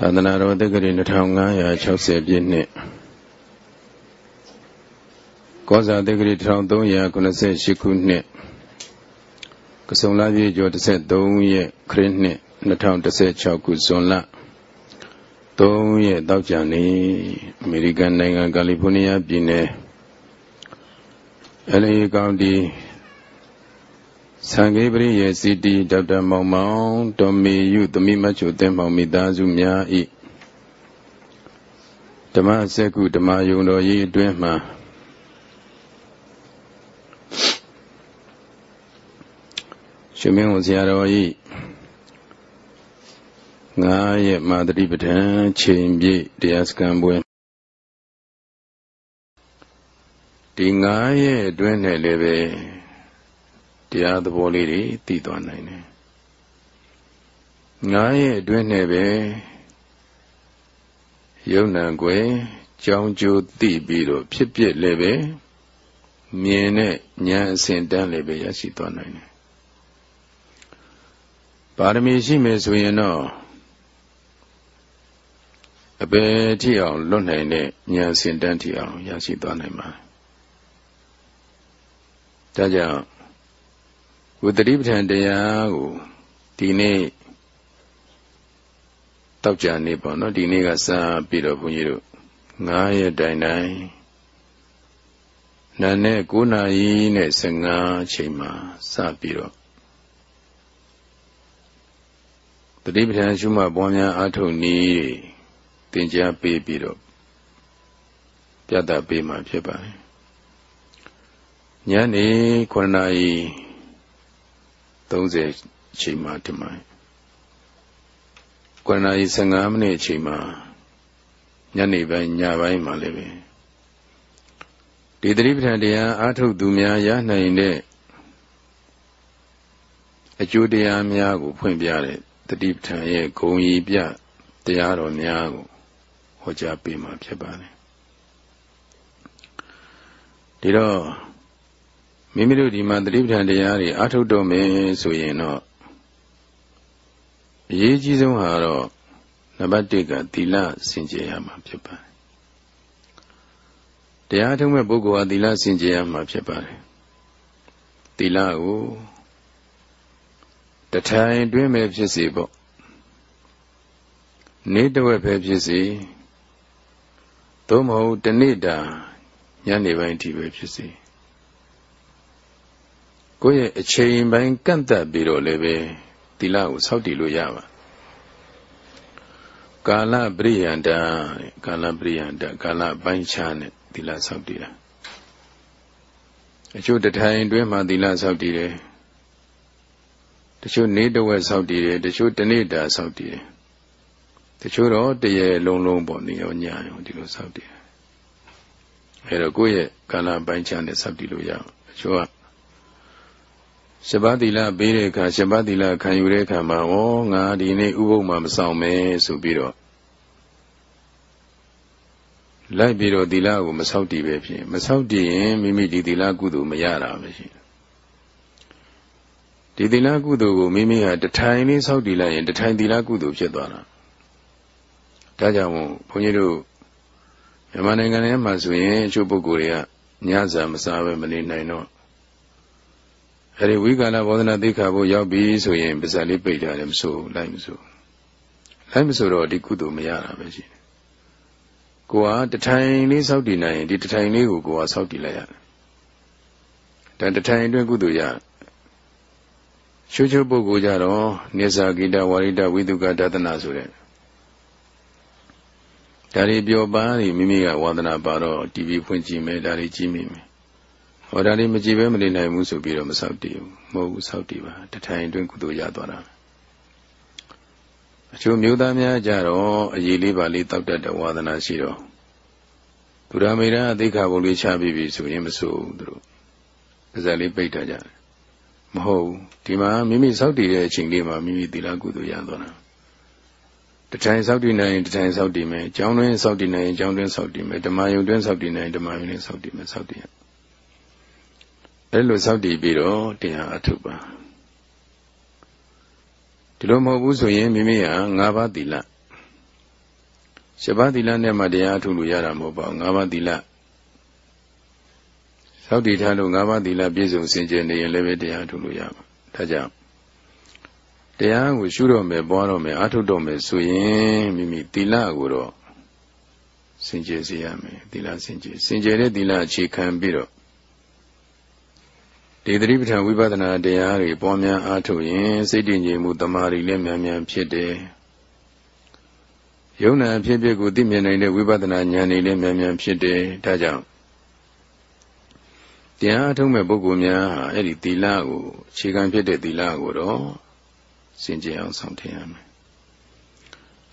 သာသနာတော်တက္ကရီ2560ပြည့်နှစ်ကောဇာတက္ကရီ1398ခုနှစ်ကဆုံလပြည့်ကျော်13ရက်ခရစ်နှစ်2016ခုဇွန်လ3ရက်တောက်ကြနေ့အမေရိကန်နိုင်ငံကယ်လီဖိုးနီးယားပြည်နယ် LA ကောင်တီ သံဃေပရိယေစီတီဒေါက်တာမောင်မောင်ဒေါ်မေယုသမိမချုသင်မောင်မိသားစုများဤဓမ္မစက္ကုဓမ္မယုံတော်ကြီးအတွင်းမှာရှင်မင်းဝန်ဆရာတော်ဤငါးရက်မာတိပဋ္ဌာန်ချိန်ပြည့်တရားစခန်းပွဲဒီငါးရက်အတွင်းနဲ့လည်းပဲ တရားသဘောလေးတွေသိသွားနိုင်တယ်ငါးရဲ့အတွင်းနဲ့ပဲယုံနံကွယ်ကြောင်းကျိုးသိပြီးတော့ဖြစ်ပြလည်းပဲမြင်တဲ့ဉာဏ်အစဉ်တန်းလည်းပဲရရှိသွားနိုင်တယ်ပါရမီရှိမယ်ဆိုရင်တော့အပေထိအောင်လွတ်နိုင်တဲ့ဉာဏ်အစဉ်တန်းထိအောင်ရရှိသွားနိုင်ပါတယ်ဒါကြောင့် ဝတ္တိပဋ္ဌာန်တရားကိုဒီနေ့တောက်ကြနေပေါ့နော်ဒီနေ့ကစပြီးတော့ဘုန်းကြီးတို့9ရက်တိုင်တိုင်နာနဲ့9နာရီနဲ့15ချိန်မှာစပြီးတော့တတိပဋ္ဌာန်ရှုမှတ်ပွားများအားထုတ်နည်းသင်ကြားပေးပြီးတော့ပြသပေးမှာဖြစ်ပါတယ်ညနေ9နာရီ 30ချိန်မှဒီမှာ9နာရီ15မိနစ်အချိန်မှာညနေပိုင်းညပိုင်းမှာလည်းပဲဒီသတိပဋ္ဌာန်တရားအာထုတ်သူများရနိုင်တဲ့အကျိုးတရားများကို ဖွင့်ပြတဲ့သတိပဋ္ဌာန်ရဲ့ဂုံကြီးပြတရားတော်များကိုဟောကြားပေးမှာဖြစ်ပါတယ်ဒီတော့ မိမိတို့ဒီမှာတတိပဋ္ဌာန်တရားတွေအားထုတ်တော့မယ်ဆိုရင်တော့အရေးကြီးဆုံးဟာတော့နံပါတ်1ကသီလစင်ကြယ်ရမှာဖြစ်ပါတယ်တရားထုံးမဲ့ပုဂ္ဂိုလ်ဟာသီလစင်ကြယ်ရမှာဖြစ်ပါတယ်သီလကိုတထိုင်တွင်းပဲဖြစ်စေပေါ့နေတဝက်ပဲဖြစ်စေသို့မဟုတ်တနေ့တာညနေပိုင်းအထိပဲဖြစ်စေ ကိုယ့်ရဲ့အချိန်ပိုင်းကန့်သက်ပြီးတော့လည်းပဲသီလကိုစောင့်တည်လို့ရပါကာလပရိယန္တကာလပရိယန္တကာလပိုင်းခြားနဲ့သီလစောင့်တည်တာအချို့တထိုင်တွင်းမှာသီလစောင့်တည်တယ်တချို့နေ့တဝက်စောင့်တည်တယ်တချို့တနေ့တာစောင့်တည်တယ်တချို့တော့တရေလုံးလုံးပေါ့နေရောညရောဒီလိုစောင့်တည်တယ်အဲတော့ကိုယ့်ရဲ့ကာလပိုင်းခြားနဲ့စောင့်တည်လို့ရအောင်အချို့က ရှပါတိလပေးတဲ့အခါရှပါတိလခံယူတဲ့အခါမှာဩငါဒီနေ့ဥပုပ်မှာမဆောင်မဲဆိုပြီးတော့လိုက်ပြီးတော့သီလကိုမဆောက်တည်ပဲဖြစ်မဆောက်တည်ရင်မိမိဒီသီလကုသိုလ်မရတာပဲရှိဒီသီလကုသိုလ်ကိုမိမိဟာတထိုင်လေးဆောက်တည်လိုက်ရင်တထိုင်သီလကုသိုလ်ဖြစ်သွားတာဒါကြောင့်ဘုန်းကြီးတို့မြန်မာနိုင်ငံထဲမှာဆိုရင်အချို့ပုဂ္ဂိုလ်တွေကညစာမစားပဲမနေနိုင်တော့ အဲဒီဝိကာလဘောဓနာသိခါဖို့ရောက်ပြီဆိုရင်ပါဇာလေးပိတ်ထားတယ်မဆိုလိုက်မဆိုလိုက်မဆိုတော့ဒီကုသိုလ်မရတာပဲရှိတယ်ကိုကတထိုင်လေးစောက်တည်နိုင်ရင်ဒီတထိုင်လေးကိုကိုကစောက်တည်လိုက်ရတယ်ဒါတထိုင်အတွက်ကုသိုလ်ရချိုးချိုးပုဂ္ဂိုလ်ကြတော့နိစ္စဂိတဝါရိတဝိတုကဒသနာဆိုတဲ့ဒါတွေပြောပါနေမိမိကဝါဒနာပါတော့ TV ဖွင့်ကြည့်မယ်ဒါတွေကြည့်မိမယ် ဟောဒါလေးမကြည့်ပဲမနေနိုင်ဘူးဆိုပြီးတော့မဆောက်တည်ဘူးမဟုတ်ဘူးဆောက်တည်ပါတထိုင်အတွင်းကုသိုလ်ရသွားတာအချို့မျိုးသားများကြတော့အရေးလေးပါလေးတောက်တတ်တဲ့ဝါသနာရှိတော့သူရမေရအသိခါပုံလေးချပြီးပြီဆိုရင်မဆိုဘူးသူတို့ပါဇက်လေးပိတ်ထားကြတယ်မဟုတ်ဘူးဒီမှာမိမိဆောက်တည်တဲ့အချိန်လေးမှာမိမိသီလကုသိုလ်ရသွားတာတထိုင်ဆောက်တည်နိုင်ရင်တထိုင်ဆောက်တည်မယ်ကျောင်းတွင်းဆောက်တည်နိုင်ရင်ကျောင်းတွင်းဆောက်တည်မယ်ဓမ္မယုံတွင်းဆောက်တည်နိုင်ရင်ဓမ္မယုံတွင်းဆောက်တည်မယ်ဆောက်တည်ရ အဲ့လိုစောင့်တည်ပြီးတော့တရားအထုပါဒီလိုမဟုတ်ဘူးဆိုရင်မိမိဟာ၅ပါးသီလရှပါးသီလနဲ့မှတရားအထုလို့ရတာမဟုတ်ပါဘူး၅ပါးသီလသောက်တည်ထားလို့၅ပါးသီလပြည့်စုံစင်ကြယ်နေရင်လည်းပဲတရားအထုလို့ရပါဒါကြောင့်တရားကိုရှုတော့မယ်ပွားတော့မယ်အထုတော့မယ်ဆိုရင်မိမိသီလကိုတော့စင်ကြယ်စေရမယ်သီလစင်ကြယ်စင်ကြယ်တဲ့သီလအခြေခံပြီးတော့ ဒီသတိပဋ္ဌာန်ဝိပဿနာတရားတွေပွားများအားထုတ်ရင်စိတ်တည်ငြိမ်မှုတမာရီလည်းမြန်မြန်ဖြစ်တယ်ယုံနာဖြစ်ဖြစ်ကိုသိမြင်နိုင်တဲ့ဝိပဿနာဉာဏ်တွေလည်းမြန်မြန်ဖြစ်တယ်ဒါကြောင့်တရားအထုံးမဲ့ပုဂ္ဂိုလ်များဟာအဲ့ဒီသီလကိုအခြေခံဖြစ်တဲ့သီလကိုတော့စင်ကြယ်အောင်ဆောင်ထည့်ရမယ်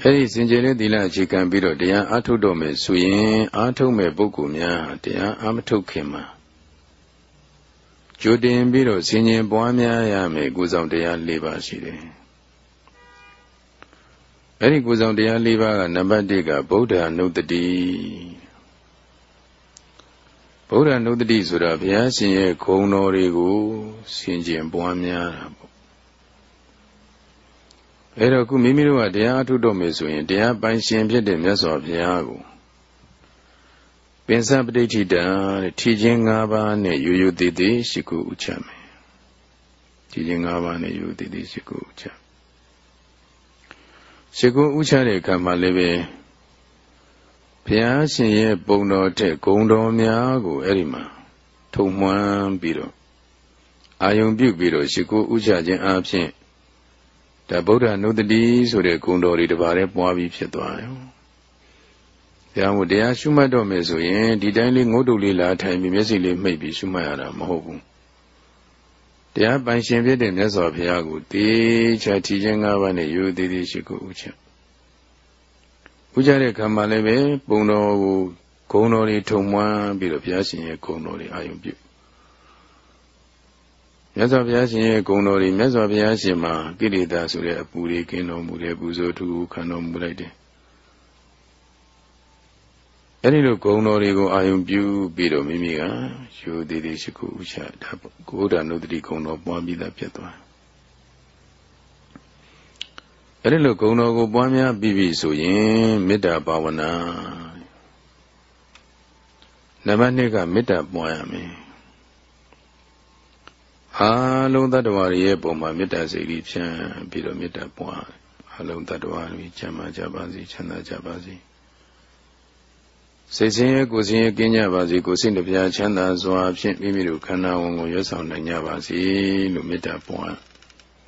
အဲ့ဒီစင်ကြယ်တဲ့သီလအခြေခံပြီးတော့တရားအထုတ်တော့မယ်ဆိုရင်အထုတ်မဲ့ပုဂ္ဂိုလ်များတရားအမထုတ်ခင်မှာ ကြိုတင်ပြီးတော့ဆင်ញင်ပွားများရမယ်ကုဆောင်တရား၄ပါးရှိတယ်အဲ့ဒီကုဆောင်တရား၄ပါးကနံပါတ်၁ကဗုဒ္ဓနုတ္တိဗုဒ္ဓနုတ္တိဆိုတာဘုရားရှင်ရဲ့ဂုဏ်တော်တွေကိုဆင်ခြင်ပွားများတာပေါ့အဲ့တော့ခုမိမိတို့ကတရားအထုတော့မယ်ဆိုရင်တရားပိုင်ရှင်ဖြစ်တဲ့မြတ်စွာဘုရားကို ပင်စပဋိဋ္ဌိတံတဲ့ထီချင်း၅ပါးနဲ့ရိုးရိုးသေးသေးရှိခုဥချမယ်ထီချင်း၅ပါးနဲ့ရိုးသေးသေးရှိခုဥချရှိခုဥချတဲ့အခါမှာလည်းပဲဘုရားရှင်ရဲ့ပုံတော်တဲ့ဂုံတော်များကိုအဲ့ဒီမှာထုံမှန်းပြီးတော့အာယုံပြုပြီးတော့ရှိခိုးဥချခြင်းအပြင်ဒါဗုဒ္ဓနုတ္တိဆိုတဲ့ဂုံတော်တွေတပါးလည်းပွားပြီးဖြစ်သွားတယ်။ ဘုရားမို့တရားရှုမှတ်တော့မယ်ဆိုရင်ဒီတိုင်းလေးငုတ်တုတ်လေးလာထိုင်ပြီးမျက်စိလေးမှိတ်ပြီးရှုမှတ်ရတာမဟုတ်ဘူး။တရားပိုင်ရှင်ဖြစ်တဲ့မြတ်စွာဘုရားကိုတေချာထီခြင်း၅ပါးနဲ့ရိုးသေးသေးရှိခိုးဥချ။ဥကြတဲ့ခံမှလည်းပဲပုံတော်ကိုဂုံတော်တွေထုံမွမ်းပြီးတော့ဘုရားရှင်ရဲ့ဂုံတော်တွေအာယုံပြုမြတ်စွာဘုရားရှင်ရဲ့ဂုံတော်တွေမြတ်စွာဘုရားရှင်မှာကိလေသာဆိုတဲ့အပူတွေကင်းတော်မူတဲ့ပူဇော်သူခံတော်မူလိုက်တယ် အဲဒီလိုဂုံတော်တွေကိုအာယုံပြုပြီးတော့မိမိကယူသေးသေးရှိခုဥချဒါကိုဋ္ဌာနုတ္တိဂုံတော်ပွားပြီးသားဖြစ်သွားအဲ့ဒီလိုဂုဏ်တော်ကိုပွားများပြီးပြီဆိုရင်မေတ္တာဘာဝနာနံပါတ်2ကမေတ္တာပွားရမယ်အားလုံးတ attva တွေရဲ့ပုံမှာမေတ္တာစိတ်ကြီးဖြန့်ပြီးတော့မေတ္တာပွားအားလုံးတ attva တွေချမ်းသာကြပါစေချမ်းသာကြပါစေ စိတ်ဆင်းရဲကိုယ်ဆင်းရဲကင်းကြပါစေကိုယ်စိတ်နှပြချမ်းသာစွာဖြင့်မိမိတို့ခန္ဓာဝန်ကိုရွတ်ဆောင်နိုင်ကြပါစေလို့မေတ္တာပွား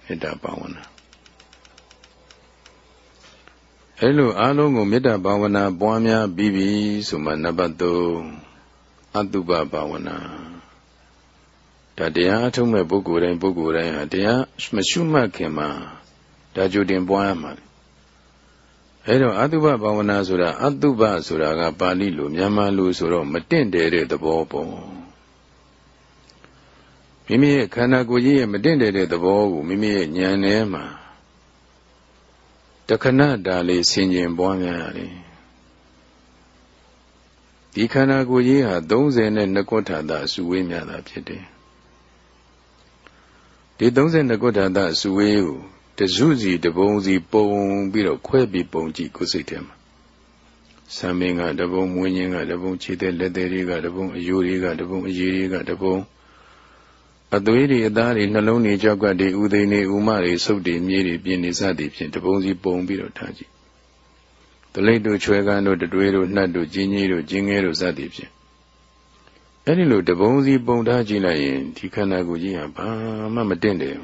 မေတ္တာပါဝနာအဲလိုအားလုံးကိုမေတ္တာဘာဝနာပွားများပြီးပြီဆိုမှနံပါတ်3အတုပဘာဝနာဒါတရားအထုံးမဲ့ပုဂ္ဂိုလ်တိုင်းပုဂ္ဂိုလ်တိုင်းဟာတရားမရှုမှတ်ခင်မှာဒါကြိုတင်ပွားရမှာ အဲတော့အတုပဘာဝနာဆိုတာအတုပဆိုတာကပါဠိလိုမြန်မာလိုဆိုတော့မတင့်တယ်တဲ့သဘောပေါ့မိမိရဲ့ခန္ဓာကိုယ်ကြီးရဲ့မတင့်တယ်တဲ့သဘောကိုမိမိရဲ့ဉာဏ်ထဲမှာတခဏတာလေးဆင်ခြင်ပွားများရတယ်ဒီခန္ဓာကိုယ်ကြီးဟာ32ခုထာတာအစုဝေးများတာဖြစ်တယ်ဒီ32ခုထာတာအစုဝေးကို တစုစီတပုံစီပုံပြီးတော့ခွဲပြီးပုံကြည့်ကိုယ်စိတ်ထဲမှာဆံမင်းကတပုံမွေးခြင်းကတပုံခြေသက်လက်သေးတွေကတပုံအယိုးတွေကတပုံအရည်တွေကတပုံအသွေးတွေအသားတွေနှလုံးတွေကြောက်ကတွေဥသိနေဥမတွေစုပ်တွေမြေးတွေပြင်းနေစသည်ဖြင့်တပုံစီပုံပြီးတော့ထားကြည့်တလိပ်တို့ချွဲကန်းတို့တွေးတို့နှက်တို့ကြီးကြီးတို့ကျင်းငယ်တို့စသည်ဖြင့်အဲ့ဒီလိုတပုံစီပုံထားကြည့်လိုက်ရင်ဒီခန္ဓာကိုယ်ကြီးဟာဘာမှမတင့်တယ်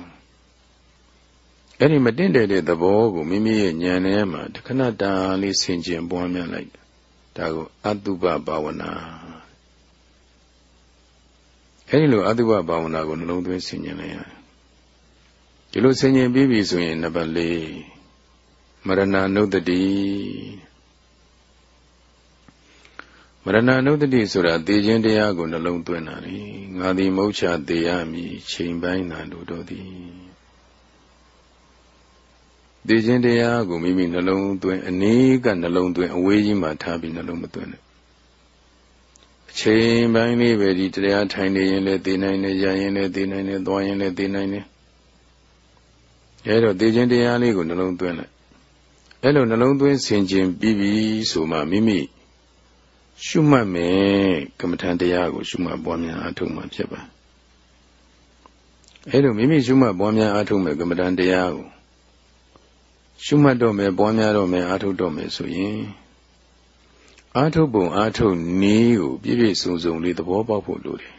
အဲ့ဒီမတင့်တယ်တဲ့သဘောကိုမိမိရဲ့ဉာဏ်ထဲမှာတခဏတာလေးဆင်ခြင်ပွားများလိုက်ဒါကိုအတုပဘာဝနာအဲဒီလိုအတုပဘာဝနာကိုနှလုံးသွင်းဆင်ញင်လိုက်ရတယ်ဒီလိုဆင်ញင်ပြီးပြီဆိုရင်နံပါတ်၄မရဏနုတ္တိမရဏနုတ္တိဆိုတာသိခြင်းတရားကိုနှလုံးသွင်းတာလေငါသည်မုတ်ချသေးရမည်ချိန်ပိုင်းသာတို့တို့သည် သိခြင်းတရားကိုမိမိနှလုံးသွင်းအနည်းကနှလုံးသွင်းအဝေးကြီးမှထားပြီးနှလုံးမသွင်းနဲ့ချိန်ပိုင်းလေးပဲဒီတရားထိုင်နေရင်လည်းသိနိုင်တယ်ရရင်လည်းသိနိုင်တယ်သွားရင်လည်းသိနိုင်တယ်အဲတော့သိခြင်းတရားလေးကိုနှလုံးသွင်းလိုက်အဲ့လိုနှလုံးသွင်းဆင်ခြင်ပြီးပြီဆိုမှမိမိရှုမှတ်မယ်ကမ္မထံတရားကိုရှုမှတ်ပွားများအားထုတ်မှဖြစ်ပါအဲ့လိုမိမိရှုမှတ်ပွားများအားထုတ်မယ်ကမ္မထံတရားကို ရှုမှတ်တော့မယ်ပွားများတော့မယ်အားထုတ်တော့မယ်ဆိုရင်အားထုတ်ပုံအားထုတ်နည်းကိုပြည့်ပြည့်စုံစုံလေးသဘောပေါက်ဖို့လိုတယ်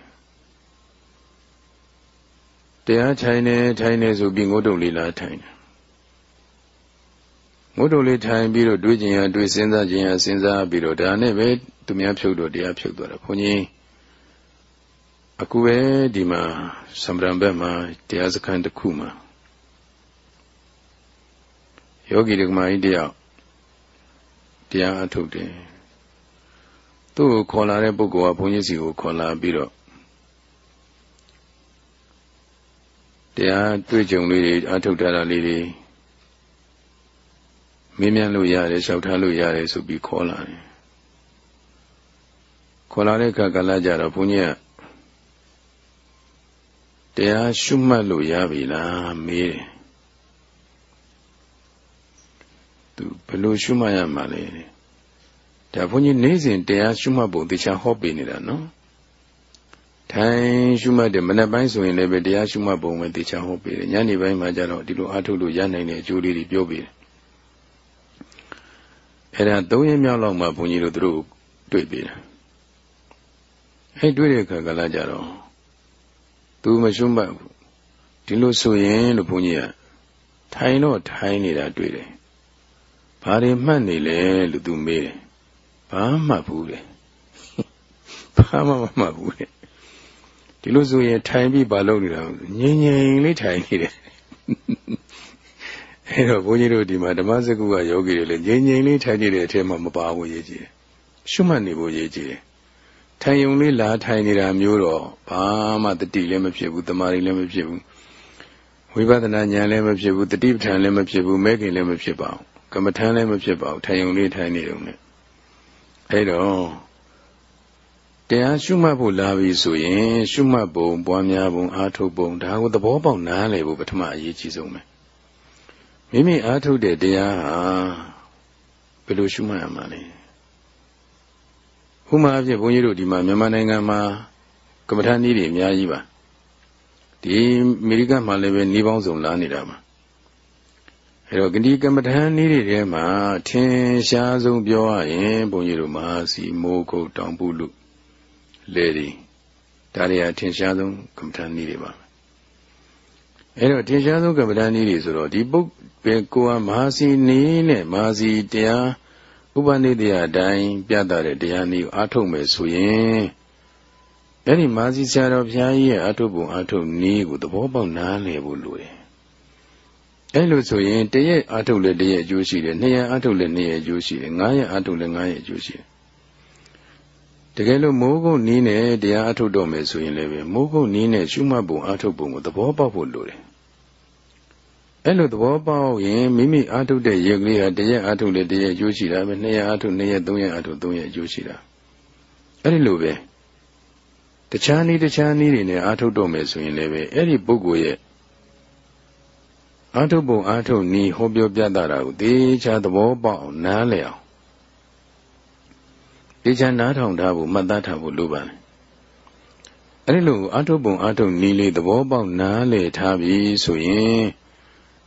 တရားထိုင်နေထိုင်နေဆိုပြီးငုတ်တုံလေးလားထိုင်တယ်ငုတ်တုံလေးထိုင်ပြီးတော့တွေးကျင်ရတွေးစဉ်းစားကျင်ရစဉ်းစားပြီးတော့ဒါနဲ့ပဲသူများဖြုတ်တော့တရားဖြုတ်သွားတယ်ဘုန်းကြီးအခုပဲဒီမှာစံပရံဘက်မှာတရားစခန်းတစ်ခုမှာ ယောဂီဒကမာကြီးတယောက်တရားအထုတ်တယ်သူ့ကိုခေါ်လာတဲ့ပုဂ္ဂိုလ်ကဘုန်းကြီးစီကိုခေါ်လာပြီးတော့တရားတွေ့ကြုံလေးတွေအထုတ်ထားတာလေးတွေမင်းမြန်လို့ရတယ်လျှောက်ထားလို့ရတယ်ဆိုပြီးခေါ်လာတယ်ခေါ်လာတဲ့အခါကလည်းကြတော့ဘုန်းကြီးကတရားရှုမှတ်လို့ရပြီလားမေးတယ် သူဘယ်လိုရှုမှတ်ရမှာလဲဒါဘုန်းကြီးနေ့စဉ်တရားရှုမှတ်ဖို့တရားဟောပေးနေတာနော်ထိုင်ရှုမှတ်တယ်မနေ့ပိုင်းဆိုရင်လည်းပဲတရားရှုမှတ်ပုံပဲတရားဟောပေးတယ်ညနေပိုင်းမှာကျတော့ဒီလိုအားထုတ်လို့ရနိုင်တဲ့အကျိုးလေးတွေပြောပေးတယ်အဲ့ဒါ၃ရက်မြောက်လောက်မှဘုန်းကြီးတို့တို့တွေ့ပြီအဲ့တွေ့တဲ့အခါကလည်းကြတော့သူမရှုမှတ်ဘူးဒီလိုဆိုရင်လို့ဘုန်းကြီးကထိုင်တော့ထိုင်နေတာတွေ့တယ် ဘာတွေမှတ်နေလဲလို့သူမေးတယ်ဘာမှဘူးလေဘာမှမမှတ်ဘူးလေဒီလိုဆိုရင်ထိုင်ပြီးဘာလုပ်နေတာငြိမ်ငြိမ်လေးထိုင်နေတယ်အဲ့တော့ဘုန်းကြီးတို့ဒီမှာဓမ္မစကုကယောဂီတွေလည်းငြိမ်ငြိမ်လေးထိုင်နေတဲ့အထက်မှာမပါဘူးရေးကြည့်တယ်ရှုမှတ်နေဖို့ရေးကြည့်တယ်ထိုင်ယုံလေးလာထိုင်နေတာမျိုးတော့ဘာမှတတိလည်းမဖြစ်ဘူးတမာရီလည်းမဖြစ်ဘူးဝိပဿနာဉာဏ်လည်းမဖြစ်ဘူးတတိပဋ္ဌာန်လည်းမဖြစ်ဘူးမဲခင်လည်းမဖြစ်ပါဘူး ကမ္မထမ်းလည်းမဖြစ်ပါဘူးထိုင်ယုံလေးထိုင်နေုံနဲ့အဲ့တော့တရားရှုမှတ်ဖို့လာပြီဆိုရင် ရှုမှတ်ပုံပွားများပုံအားထုတ်ပုံဒါကိုသဘောပေါက်နားလည်ဖို့ပထမအရေးကြီးဆုံးပဲမိမိအားထုတ်တဲ့တရားဟာဘယ်လိုရှုမှတ်ရမှာလဲဥမာအဖြစ်ဘုန်းကြီးတို့ဒီမှာမြန်မာနိုင်ငံမှာကမ္မထာနည်းတွေအများကြီးပါဒီအမေရိကန်မှာလည်းပဲနှီးပေါင်းစုံလာနေတာပါ အဲတော့ဂတိကမ္မထာနည်းတွေထဲမှာထင်ရှားဆုံးပြောရရင်ဘုန်းကြီးတို့မဟာစီမိုးကုတ်တောင်ပုလူလေဒီဒါတွေအထင်ရှားဆုံးကမ္မထာနည်းတွေပါအဲတော့ထင်ရှားဆုံးကမ္မထာနည်းတွေဆိုတော့ဒီပုဂ္ဂိုလ်ကိုယ်ကမဟာစီနည်းနဲ့မဟာစီတရားဥပနိဒေယအတိုင်းပြသတဲ့တရားနည်းကိုအားထုတ်မယ်ဆိုရင်အဲ့ဒီမာစီဆရာတော်ဘုရားကြီးရဲ့အားထုတ်ပုံအားထုတ်နည်းကိုသဘောပေါက်နားလည်ဖို့လိုတယ် အဲ့လိုဆိုရင်တရက်အားထုတ်လည်းတရက်အကျိုးရှိတယ်နှစ်ရက်အားထုတ်လည်းနှစ်ရက်အကျိုးရှိတယ်ငါးရက်အားထုတ်လည်းငါးရက်အကျိုးရှိတယ်တကယ်လို့မိုးကုတ်နီးနဲ့တရားအားထုတ်တော့မယ်ဆိုရင်လည်းပဲမိုးကုတ်နီးနဲ့ရှုမှတ်ပုံအားထုတ်ပုံကိုသဘောပေါက်ဖို့လိုတယ်အဲ့လိုသဘောပေါက်ရင်မိမိအားထုတ်တဲ့ရက်ကလေးဟာတရက်အားထုတ်လည်းတရက်အကျိုးရှိတာပဲနှစ်ရက်အားထုတ်နှစ်ရက်သုံးရက်အားထုတ်သုံးရက်အကျိုးရှိတာအဲ့ဒီလိုပဲတခြားနည်းတခြားနည်းတွေနဲ့အားထုတ်တော့မယ်ဆိုရင်လည်းပဲအဲ့ဒီပုဂ္ဂိုလ်ရဲ့ အာထုပုံအာထုနီးဟောပြောပြတာကိုသေချာသဘောပေါက်အောင်နားလည်အောင်သေချာနားထောင်ထားဖို့မှတ်သားထားဖို့လိုပါတယ်အဲ့ဒီလိုအာထုပုံအာထုနီးလေးသဘောပေါက်နားလည်ထားပြီဆိုရင်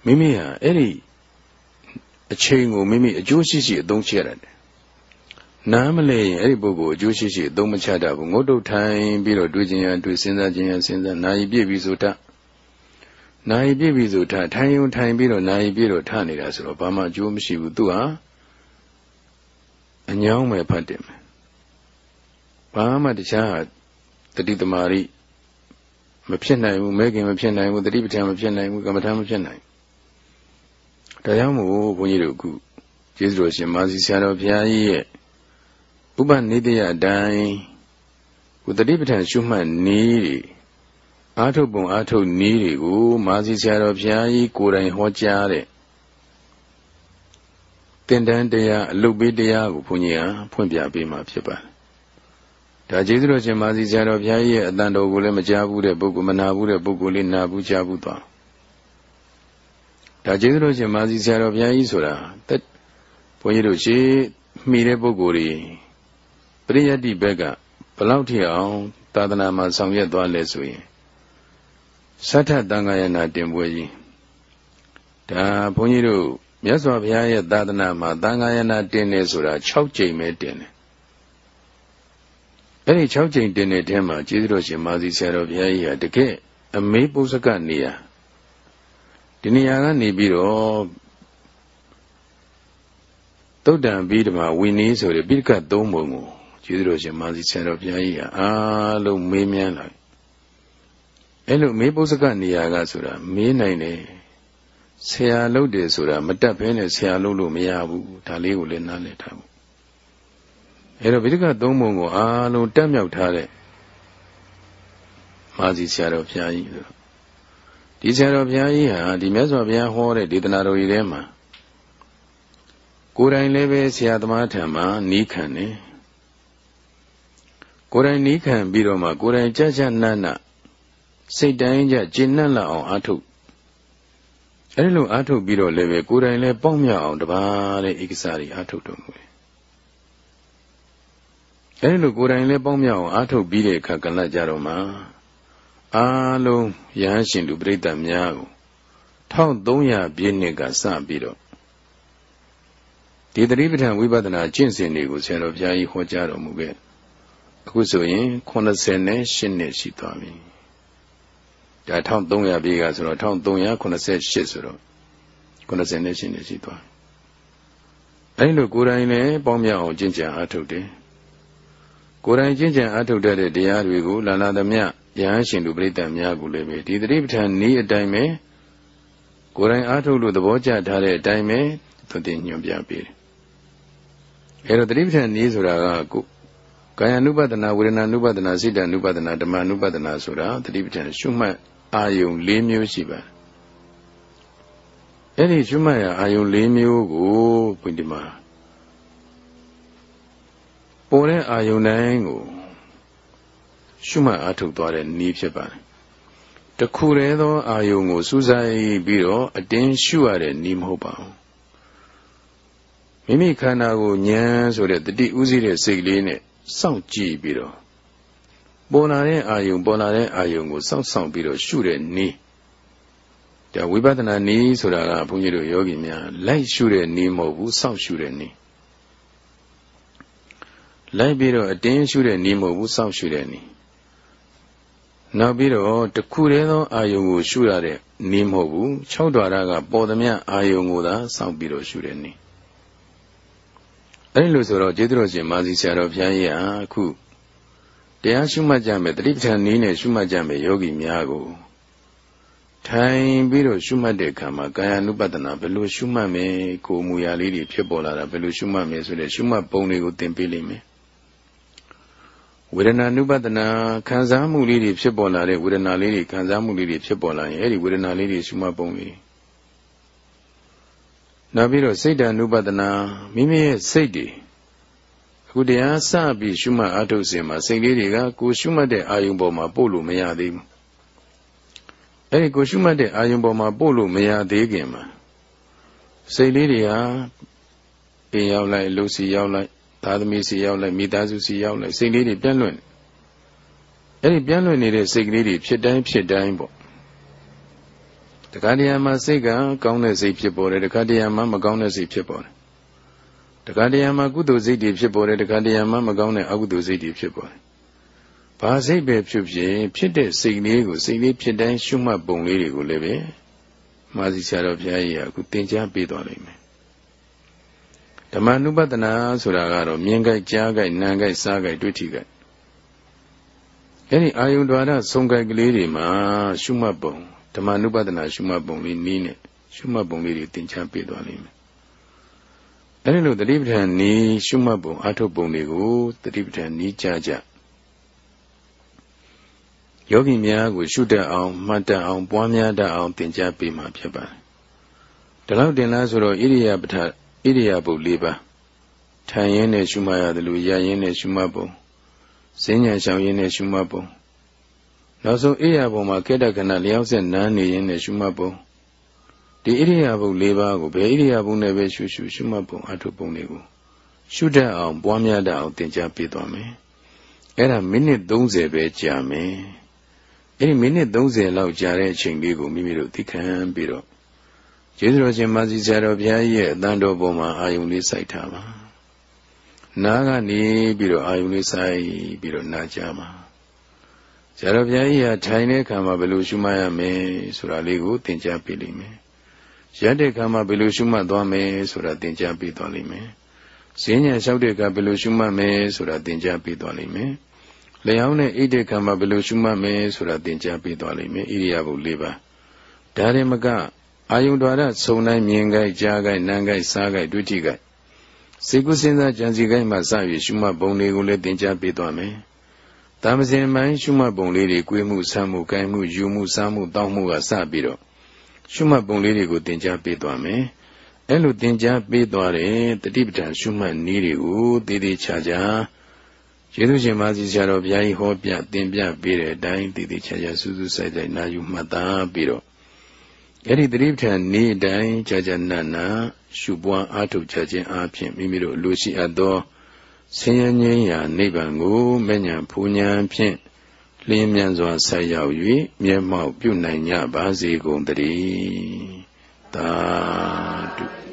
မိမိဟာအဲ့ဒီအချိန်ကိုမိမိအကျိုးရှိရှိအသုံးချရတယ်နားမလဲရင်အဲ့ဒီပုဂ္ဂိုလ်အကျိုးရှိရှိအသုံးမချတတ်ဘူးငုတ်တုတ်ထိုင်ပြီးတော့တွေးခြင်းရတွေးစဉ်းစားခြင်းရစဉ်းစားနာယီပြည့်ပြီဆိုတတ် နိုင်ပြည့်ပြီဆိုထားထိုင်ယုံထိုင်ပြီးတော့နိုင်ပြည့်တော့ထနေတာဆိုတော့ဘာမှအကျိုးမရှိဘူးသူဟာအညောင်းပဲဖတ်တယ်မယ်ဘာမှတခြားတတိသမารိမဖြစ်နိုင်ဘူးမဲခင်မဖြစ်နိုင်ဘူးတတိပဋ္ဌာန်မဖြစ်နိုင်ဘူးကမ္မထာမဖြစ်နိုင်ဒါကြောင့်မို့ဘုန်းကြီးတို့အခုကျေးဇူးတော်ရှင်မာစီဆရာတော်ဘုရားကြီးရဲ့ဥပနိတယအတိုင်းကုတတိပဋ္ဌာန်ရှုမှတ်နည်းတွေ အာထုတ်ပုံအာထုတ်နည်းတွေကိုမာစီဆရာတော်ဘုရားကြီးကိုယ်တိုင်ဟောကြားတဲ့တင်တန်းတရားအလုတ်ပေးတရားကိုဘုန်းကြီးကဖွင့်ပြပေးမှာဖြစ်ပါတယ်။ဒါကျေးဇူးတော်ရှင်မာစီဆရာတော်ဘုရားကြီးရဲ့အတန်တော်ကိုလည်းမကြားဘူးတဲ့ပုဂ္ဂိုလ်မနာဘူးတဲ့ပုဂ္ဂိုလ်လေးနာဘူးကြားဘူးသွား။ဒါကျေးဇူးတော်ရှင်မာစီဆရာတော်ဘုရားကြီးဆိုတာုန်းကြီးတို့ရှိမိတဲ့ပုဂ္ဂိုလ်တွေပရိယတ်တိဘက်ကဘလောက်ထိအောင်သာသနာမှာဆောင်ရွက်သွားလဲဆိုရင် သတ္ထတန်ခါယနာတင်ပွဲကြီးဒါဘုန်းကြီးတို့မြတ်စွာဘုရားရဲ့သာသနာမှာတန်ခါယနာတင်နေဆိုတာ6ကြိမ်ပဲတင်တယ်အဲ့ဒီ6ကြိမ်တင်တဲ့ထဲမှာကျေးဇူးတော်ရှင်မာဇီဆရာတော်ဘုရားကြီးဟာတကယ်အမေးပုစကနေရာဒီနေရာကနေပြီးတော့တုတ်တံပြီးဓမ္မဝိနည်းဆိုတဲ့ပိဋကတ်သုံးပုံကိုကျေးဇူးတော်ရှင်မာဇီဆရာတော်ဘုရားကြီးဟာအားလုံးမေးမြန်းလာ အဲ့လိုမေးပုစကနေရာကဆိုတာမေးနိုင်တယ်ဆရာလုပ်တယ်ဆိုတာမတက်ဘဲနဲ့ဆရာလုပ်လို့မရဘူးဒါလေးကိုလည်းနားလည်ထားဖို့အဲ့တော့ဗိဓကသုံးပုံကိုအားလုံးတက်မြောက်ထားတဲ့မာဇီဆရာတော်ဘုရားကြီးဆိုဒီဆရာတော်ဘုရားကြီးဟာဒီမြတ်စွာဘုရားဟောတဲ့ဒေသနာတော်ကြီးထဲမှာကိုယ်တိုင်လည်းပဲဆရာသမားထံမှာနီးခံတယ်ကိုယ်တိုင်နီးခံပြီးတော့မှကိုယ်တိုင်ကြကြနတ်နတ် စိတ်တိုင်းကြကျင့်နှံ့လာအောင်အားထုတ်အဲဒီလိုအားထုတ်ပြီးတော့လည်းပဲကိုယ်တိုင်လည်းပေါက်မြောက်အောင်တပါးတဲ့ဧကစားတွေအားထုတ်တော်မူတယ်အဲဒီလိုကိုယ်တိုင်လည်းပေါက်မြောက်အောင်အားထုတ်ပြီးတဲ့အခါကလည်းကြတော့မှအားလုံးရဟန်းရှင်လူပြိတ္တများကို1300ပြည့်နှစ်ကစပြီးတော့ဒီတတိပဋ္ဌာန်ဝိပဿနာကျင့်စဉ်တွေကိုဆရာတော်ဘုရားကြီးဟောကြားတော်မူခဲ့အခုဆိုရင်88နှစ်ရှိသွားပြီ ဒါ1300ပြည့်ကဆိုတော့1388ဆိုတော့90နှစ်ရှိနေရှိသွားအဲဒီလိုကိုယ်တိုင်လည်းပေါင်းမြောက်အောင်ကျင့်ကြံအားထုတ်တယ်ကိုယ်တိုင်ကျင့်ကြံအားထုတ်တဲ့တရားတွေကိုလာလာသမျှယဟန်ရှင်သူပြိတ္တများကိုလည်းပဲဒီတတိပဋ္ဌာန်ဤအတိုင်းပဲကိုယ်တိုင်အားထုတ်လို့သဘောကျထားတဲ့အတိုင်းပဲသူတင်ညွှန်ပြပေးတယ်အဲတော့တတိပဋ္ဌာန်ဤဆိုတာကကိုကာယ ानु ပဒနာဝေဒနာ ानु ပဒနာစိတ္တ ानु ပဒနာဓမ္မ ानु ပဒနာဆိုတာတတိပဋ္ဌာန်ရှုမှတ် အာယုံ၄မျိုးရှိပါအဲ့ဒီရှုမှတ်ရအာယုံ၄မျိုးကိုဘုရားမှာပေါ်တဲ့အာယုံတိုင်းကိုရှုမှတ်အားထုတ်သွားတဲ့နည်းဖြစ်ပါတယ်တခုတည်းသောအာယုံကိုစူးစိုက်ပြီးတော့အတင်းရှုရတဲ့နည်းမဟုတ်ပါဘူးမိမိခန္ဓာကိုဉာဏ်ဆိုတဲ့တတိဥသိတဲ့စိတ်လေးနဲ့စောင့်ကြည့်ပြီးတော့ ပေါ်လာတဲ့အာယုံပေါ်လာတဲ့အာယုံကိုစောင့်ဆောင်ပြီးတော့ရှုတဲ့နည်းဒါဝိပဿနာနည်းဆိုတာကဘုန်းကြီးတို့ယောဂီများလိုက်ရှုတဲ့နည်းမဟုတ်ဘူးစောင့်ရှုတဲ့နည်းလိုက်ပြီးတော့အတင်းရှုတဲ့နည်းမဟုတ်ဘူးစောင့်ရှုတဲ့နည်းနောက်ပြီးတော့တခုတည်းသောအာယုံကိုရှုရတဲ့နည်းမဟုတ်ဘူး၆ဓာရကပေါ်သမျှအာယုံကိုသာစောင့်ပြီးတော့ရှုတဲ့နည်းအဲဒီလိုဆိုတော့ကျေးဇူးတော်ရှင်မာဇီဆရာတော်ဘုရားကြီးဟာအခု တရားရှုမှတ်ကြမယ်တတိပဌာန်နည်းနဲ့ရှုမှတ်ကြမယ်ယောဂီများကိုထိုင်ပြီးတော့ရှုမှတ်တဲ့အခါမှာကာယ ानु ပတနာဘယ်လိုရှုမှတ်မလဲကိုယ်မူရာလေးတွေဖြစ်ပေါ်လာတာဘယ်လိုရှုမှတ်မလဲဆိုတဲ့ရှုမှတ်ပုံတွေကိုသင်ပေးလိမ့်မယ်ဝေဒနာနုပဒနာခံစားမှုလေးတွေဖြစ်ပေါ်လာတဲ့ဝေဒနာလေးတွေခံစားမှုလေးတွေဖြစ်ပေါ်လာရင်အဲ့ဒီဝေဒနာလေးတွေရှုမှတ်ပုံလေးနောက်ပြီးတော့စိတ်တ ानु ပဒနာမိမိရဲ့စိတ်တွေ အခုတရားစပြီးရှုမှတ်အားထုတ်စဉ်မှာစိတ်လေးတွေကကိုရှုမှတ်တဲ့အာယုံပေါ်မှာပို့လို့မရသေးဘူးအဲ့ဒီကိုရှုမှတ်တဲ့အာယုံပေါ်မှာပို့လို့မရသေးခင်မှာစိတ်လေးတွေဟာအိမ်ရောက်လိုက်လူစီရောက်လိုက်သားသမီးစီရောက်လိုက်မိသားစုစီရောက်လိုက်စိတ်လေးတွေပြန့်လွင့်အဲ့ဒီပြန့်လွင့်နေတဲ့စိတ်ကလေးတွေဖြစ်တိုင်းဖြစ်တိုင်းပေါ့တခါတရံမှာစိတ်ကကောင်းတဲ့စိတ်ဖြစ်ပေါ်တယ်တခါတရံမှာမကောင်းတဲ့စိတ်ဖြစ်ပေါ်တယ် တခါတရံမှာကုသိုလ်စိတ်တွေဖြစ်ပေါ်တယ်တခါတရံမှာမကောင်းတဲ့အကုသိုလ်စိတ်တွေဖြစ်ပေါ်တယ်ဘာစိတ်ပဲဖြစ်ဖြစ်ဖြစ်တဲ့စိတ်လေးကိုစိတ်လေးဖြစ်တိုင်းရှုမှတ်ပုံလေးတွေကိုလည်းပဲမာစီဆရာတော်ဘုရားကြီးကအခုသင်ကြားပေးတော်လိမ့်မယ်ဓမ္မနုပဒနာဆိုတာကတော့မြင်ကြိုက်ကြားကြိုက်နားကြိုက်စားကြိုက်တွေ့ထိကြိုက်အဲ့ဒီအာယုဒွါရဆုံးကြိုက်ကလေးတွေမှာရှုမှတ်ပုံဓမ္မနုပဒနာရှုမှတ်ပုံလေးနည်းနဲ့ရှုမှတ်ပုံလေးတွေသင်ကြားပေးတော်လိမ့်မယ် အဲဒီလိုတတိပဋ္ဌာန်ဤရှုမှတ်ပုံအထုပ်ပုံတွေကိုတတိပဋ္ဌာန်ဤကြကြယောဂီများကို ရှုတတ်အောင်မှတ်တတ်အောင် ပွားများတတ်အောင်သင်ကြားပေးမှာဖြစ်ပါတယ်။ဒါလောက်တင်လားဆိုတော့ဣရိယာပဋ္ဌဣရိယာပုတ်၄ပါးထိုင်ရင်းနဲ့ရှုမှတ်ရတယ်လို့ရရင်းနဲ့ရှုမှတ်ပုံစဉ္ညာရှောင်ရင်းနဲ့ရှုမှတ်ပုံနောက်ဆုံးအိယာပုံမှာကေတ္တကဏလျောက်ဆက်နန်းနေရင်းနဲ့ရှုမှတ်ပုံတ ဒီဣရိယာပု၄ပါးကိုဘယ်ဣရိယာပုနဲ့ပဲရှုရှုရှုမှတ်ပုံအထုပုံတွေကိုရှုတတ်အောင်ပွားများတတ်အောင်သင်ကြားပေးသွားမယ်အဲ့ဒါမိနစ်30ပဲကြာမယ်အဲ့ဒီမိနစ်30လောက်ကြာတဲ့အချိန်လေးကိုမိမိတို့သိခံပြီးတော့ကျေးဇူးတော်ရှင်မာစီဆရာတော်ဘုရားကြီးရဲ့အတန်တော်ပေါ်မှာအာယုံလေးစိုက်ထားပါနားကနေပြီးတော့အာယုံလေးစိုက်ပြီးတော့နားကြပါဆရာတော်ဘုရားကြီးဟာထိုင်တဲ့အခါမှာဘယ်လိုရှုမှတ်ရမလဲဆိုတာလေးကိုသင်ကြားပေးလိမ့်မယ် ရက်တဲ့အခါမှာဘယ်လိုရှုမှတ်သွားမယ်ဆိုတာသင်ကြားပေးသွားလိမ့်မယ်ဈဉ္ညာလျှောက်တဲ့အခါဘယ်လိုရှုမှတ်မယ်ဆိုတာသင်ကြားပေးသွားလိမ့်မယ်လျှောင်းနဲ့အိတ်တဲ့အခါမှာဘယ်လိုရှုမှတ်မယ်ဆိုတာသင်ကြားပေးသွားလိမ့်မယ်ဣရိယာပု၄ပါးဒါရင်မကအာယုံတော်ရဆုံတိုင်းမြင်ကြိုက်ကြားကြိုက်နားကြိုက်စားကြိုက်တွေ့ကြည့်ကြိုက်စေကုစဉ်းစားကြံစီကြိုက်မှစ၍ရှုမှတ်ပုံတွေကိုလည်းသင်ကြားပေးသွားမယ်။တာမစဉ်ပိုင်းရှုမှတ်ပုံလေးတွေကိုယ်မှုဆမ်းမှုကိုင်မှုယူမှုစားမှုတောင်းမှုကစပြီးတော့ ရှုမှတ်ပုံလေးတွေကိုသင်ကြားပေးသွားမယ်။အဲလိုသင်ကြားပေးသွားတဲ့တတိပဋ္ဌာန်ရှုမှတ်နည်းတွေကိုတည်တည်ချာချာကျေးဇူးရှင်မာစီဆရာတော်ဘုရားကြီးဟောပြသင်ပြပေးတဲ့အတိုင်းတည်တည်ချာချာစူးစူးဆိုင်ဆိုင်နာယူမှတ်သားပြီးတော့အဲ့ဒီတတိပဋ္ဌာန်နေ့တိုင်းကြာကြာနာနာရှုပွားအားထုတ်ကြခြင်းအပြင်မိမိတို့လူရှိအပ်သောဆင်းရဲငြိမ်းရာနိဗ္ဗာန်ကိုမဲ့ညာဖူညာဖြင့် လင်းမြန်စွာဆက်ရောက်၍မျက်မှောက်ပြုနိုင်ကြပါစေကုန်တည်းသာဓု